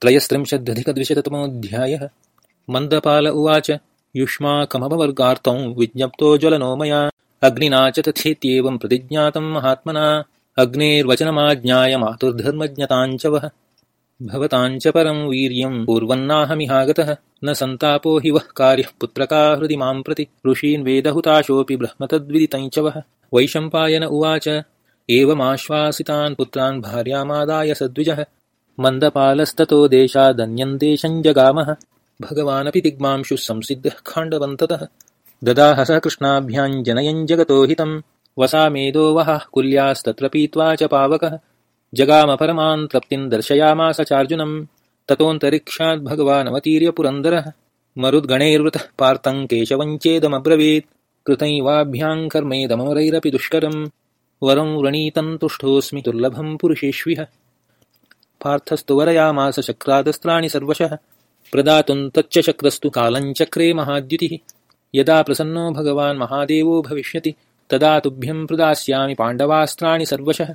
त्रयस्त्रिंशदधिकद्विशततमोऽध्यायः। मन्दपाल उवाच युष्माकमपवर्गार्तौ विज्ञप्तो ज्वलनो मया। अग्निना च तथेत्येवं प्रतिज्ञातं महात्मना। अग्नेर्वचनमाज्ञाय मातुर्धर्मज्ञताञ्च वः। भवताञ्च परं वीर्यं पूर्वन्नाहमिहागतः। न सन्तापो हि वः कार्यः पुत्रका हृदि मां प्रति। ऋषीन् वेदहुताशोऽपि ब्रह्मतद्विदितञ्च वः। वैशम्पायन उवाच एवमाश्वासितान् पुत्रान् भार्यामादाय सद्विजः मन्दपालस्ततो देशादन्यन्देशञ्जगामः भगवानपि दिग्मांशुः संसिद्धः खाण्डवन्ततः। ददाह स कृष्णाभ्याञ्जनयञ्जगतो हितं वसा मेदो वः कुल्यास्तत्र पीत्वा च पावकः। जगामपरमान् तृप्तिं दर्शयामास चार्जुनं ततोऽन्तरिक्षाद्भगवानवतीर्य पुरन्दरः। मरुद्गणैर्वृतः पार्थं केशवञ्चेदमब्रवीत् कृतैवाभ्याङ्कर्मेदमरैरपि दुष्करं वरं व्रणीतन्तुष्टोऽस्मि दुर्लभं पुरुषेष्विह पार्थस्तु वरयामास चक्रादस्त्राणि सर्वशः। प्रदातुं तच्च चक्रस्तु कालञ्चक्रे महाद्युतिः। यदा प्रसन्नो भगवान् महादेवो भविष्यति तदा तुभ्यं प्रदास्यामि पाण्डवास्त्राणि सर्वशः